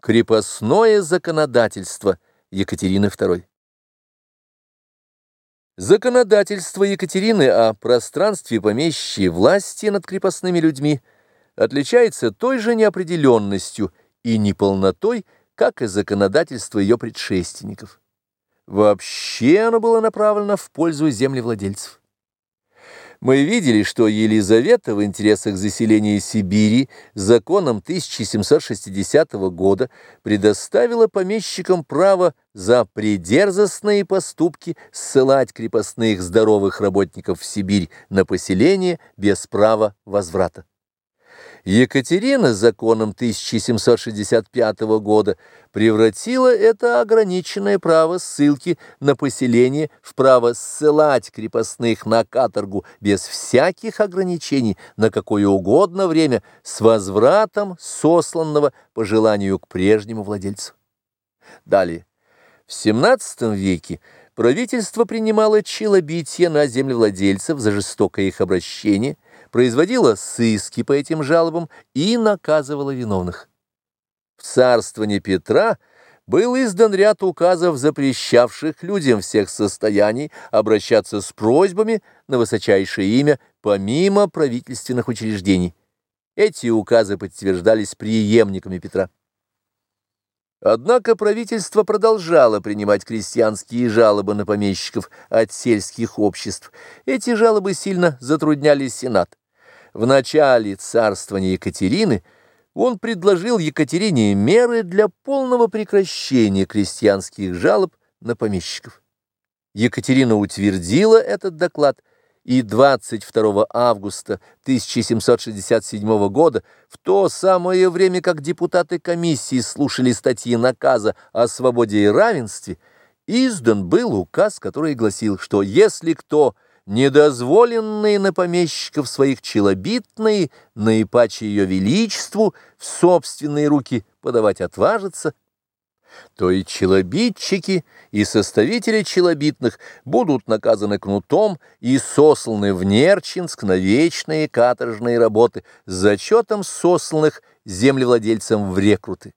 Крепостное законодательство Екатерины II Законодательство Екатерины о пространстве помещичьей власти над крепостными людьми отличается той же неопределенностью и неполнотой, как и законодательство ее предшественников. Вообще оно было направлено в пользу землевладельцев. Мы видели, что Елизавета в интересах заселения Сибири законом 1760 года предоставила помещикам право за придерзостные поступки ссылать крепостных здоровых работников в Сибирь на поселение без права возврата. Екатерина законом 1765 года превратила это ограниченное право ссылки на поселение в право ссылать крепостных на каторгу без всяких ограничений на какое угодно время с возвратом сосланного по желанию к прежнему владельцу. Далее. В XVII веке правительство принимало челобитие на землевладельцев за жестокое их обращение – производила сыски по этим жалобам и наказывала виновных. В царствовании Петра был издан ряд указов, запрещавших людям всех состояний обращаться с просьбами на высочайшее имя помимо правительственных учреждений. Эти указы подтверждались преемниками Петра. Однако правительство продолжало принимать крестьянские жалобы на помещиков от сельских обществ. Эти жалобы сильно затрудняли Сенат. В начале царствования Екатерины он предложил Екатерине меры для полного прекращения крестьянских жалоб на помещиков. Екатерина утвердила этот доклад и 22 августа 1767 года, в то самое время, как депутаты комиссии слушали статьи наказа о свободе и равенстве, издан был указ, который гласил, что если кто недозволенные на помещиков своих челобитные, наипаче ее величеству, в собственные руки подавать отважится, то и челобитчики, и составители челобитных будут наказаны кнутом и сосланы в Нерчинск на вечные каторжные работы с зачетом сосланных землевладельцам в рекруты.